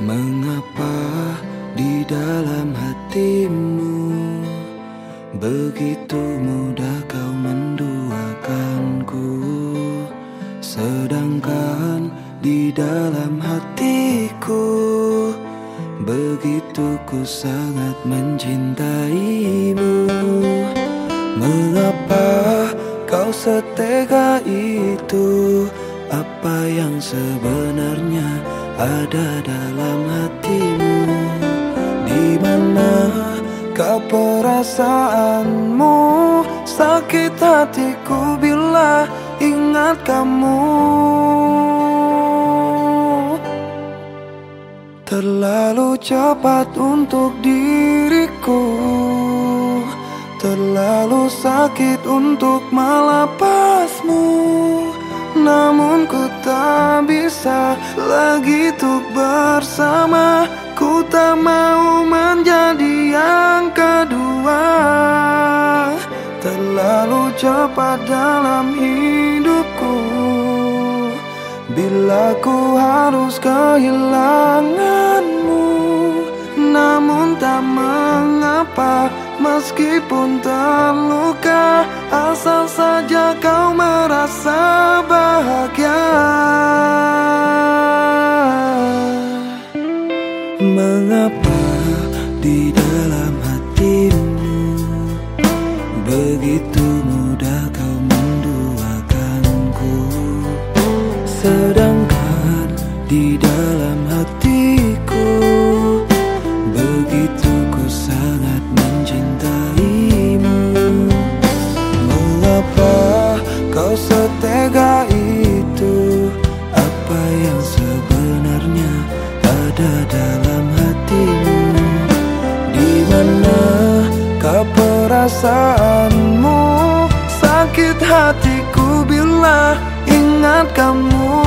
Mengapa di dalam hatimu Begitu mudah kau menduakanku? Sedangkan di dalam hatiku Begitu ku sangat mencintaimu. Mengapa kau setega itu? Apa yang sebenarnya ada dalam hatimu. Di mana kau perasaanmu Sakit hatiku bila ingat kamu. Terlalu cepat untuk diriku. Terlalu sakit untuk melepasmu Namun ku tak bisa lagi untuk bersama. Ku tak mau menjadi yang kedua. Terlalu cepat dalam hidupku. Bila ku harus kehilanganmu Namun tak mengapa. Meskipun terluka Asal saja kau merasa Mengapa di dalam hatimu Begitu mudah kau menduakanku? Sedangkan di dalam hatiku Begitu ku sangat mencintaimu. Mengapa kau setega mana kau perasaanmu Sakit hatiku bila ingat kamu